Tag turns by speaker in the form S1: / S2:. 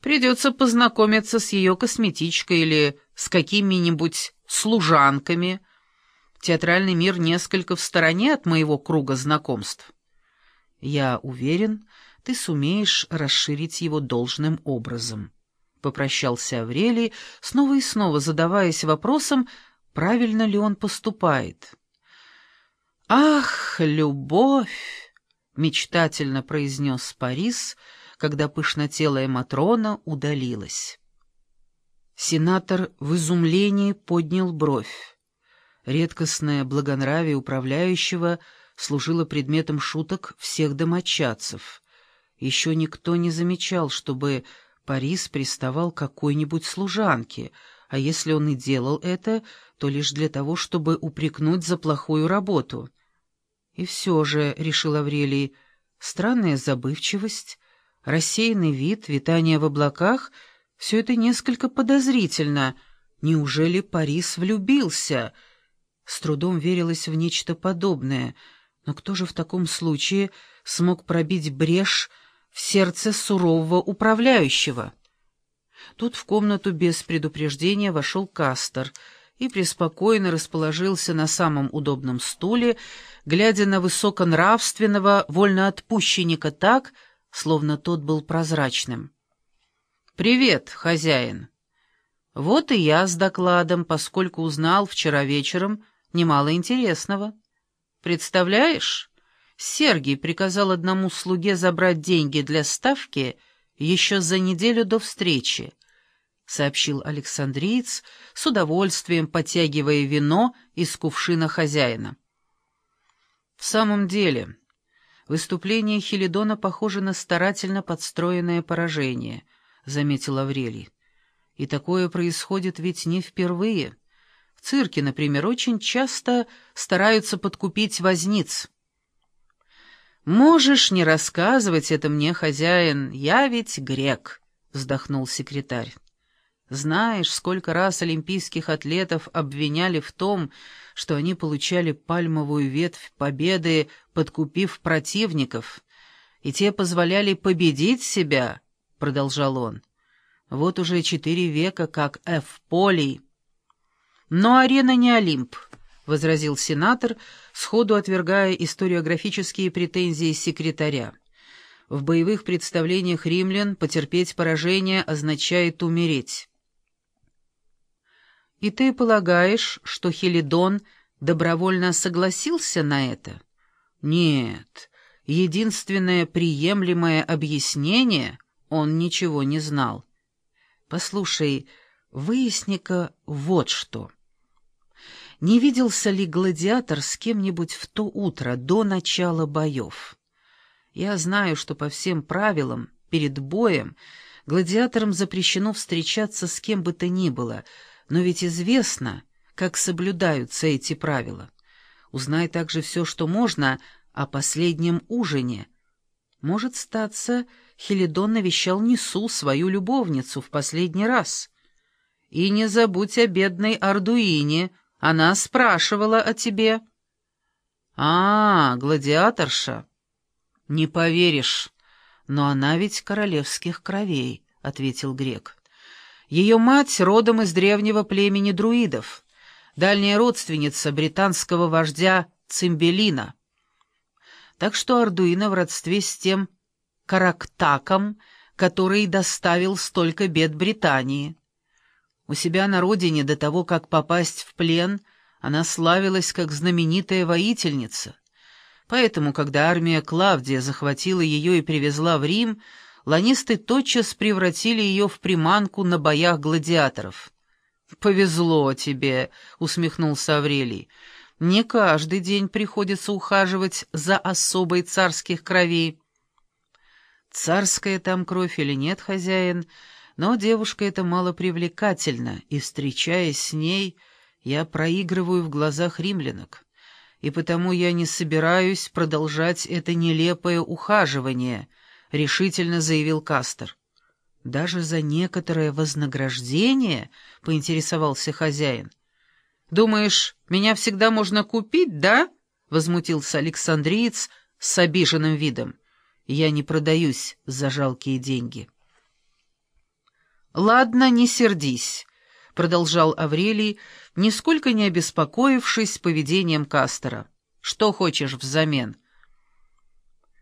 S1: Придется познакомиться с ее косметичкой или с какими-нибудь служанками. Театральный мир несколько в стороне от моего круга знакомств. Я уверен, ты сумеешь расширить его должным образом. Попрощался Аврелий, снова и снова задаваясь вопросом, правильно ли он поступает. «Ах, любовь!» — мечтательно произнес Парис, когда пышнотелая Матрона удалилась. Сенатор в изумлении поднял бровь. Редкостное благонравие управляющего служило предметом шуток всех домочадцев. Еще никто не замечал, чтобы Парис приставал к какой-нибудь служанке, а если он и делал это, то лишь для того, чтобы упрекнуть за плохую работу. И все же, — решил Аврелий, — странная забывчивость, рассеянный вид, витание в облаках — все это несколько подозрительно. Неужели Парис влюбился? С трудом верилось в нечто подобное, но кто же в таком случае смог пробить брешь в сердце сурового управляющего. Тут в комнату без предупреждения вошел Кастер и преспокойно расположился на самом удобном стуле, глядя на высоконравственного вольноотпущенника так, словно тот был прозрачным. «Привет, хозяин!» «Вот и я с докладом, поскольку узнал вчера вечером немало интересного. Представляешь?» Сергий приказал одному слуге забрать деньги для ставки еще за неделю до встречи, — сообщил Александриец, с удовольствием подтягивая вино из кувшина хозяина. В самом деле, выступление Хелидона похоже на старательно подстроенное поражение, — заметил Аврелий. И такое происходит ведь не впервые. В цирке, например, очень часто стараются подкупить возниц. «Можешь не рассказывать это мне, хозяин, я ведь грек», — вздохнул секретарь. «Знаешь, сколько раз олимпийских атлетов обвиняли в том, что они получали пальмовую ветвь победы, подкупив противников, и те позволяли победить себя», — продолжал он. «Вот уже четыре века, как Ф. Полий». Но арена не Олимп возразил сенатор, сходу отвергая историографические претензии секретаря. В боевых представлениях римлян потерпеть поражение означает умереть. И ты полагаешь, что Хелидон добровольно согласился на это? Нет, единственное приемлемое объяснение — он ничего не знал. Послушай, выясни-ка вот что — не виделся ли гладиатор с кем-нибудь в то утро, до начала боев. Я знаю, что по всем правилам, перед боем, гладиаторам запрещено встречаться с кем бы то ни было, но ведь известно, как соблюдаются эти правила. Узнай также все, что можно, о последнем ужине. Может статься, Хелидон навещал Несу, свою любовницу, в последний раз. И не забудь о бедной Ардуине — она спрашивала о тебе». «А, гладиаторша?» «Не поверишь, но она ведь королевских кровей», — ответил грек. «Ее мать родом из древнего племени друидов, дальняя родственница британского вождя Цимбелина. Так что Ардуина в родстве с тем Карактаком, который доставил столько бед Британии». У себя на родине до того, как попасть в плен, она славилась как знаменитая воительница. Поэтому, когда армия Клавдия захватила ее и привезла в Рим, ланисты тотчас превратили ее в приманку на боях гладиаторов. «Повезло тебе», — усмехнулся Аврелий. «Не каждый день приходится ухаживать за особой царских кровей». «Царская там кровь или нет, хозяин?» Но девушка эта малопривлекательна, и, встречаясь с ней, я проигрываю в глазах римлянок. И потому я не собираюсь продолжать это нелепое ухаживание, — решительно заявил Кастер. «Даже за некоторое вознаграждение?» — поинтересовался хозяин. «Думаешь, меня всегда можно купить, да?» — возмутился Александриец с обиженным видом. «Я не продаюсь за жалкие деньги». «Ладно, не сердись», — продолжал Аврелий, нисколько не обеспокоившись поведением Кастера. «Что хочешь взамен?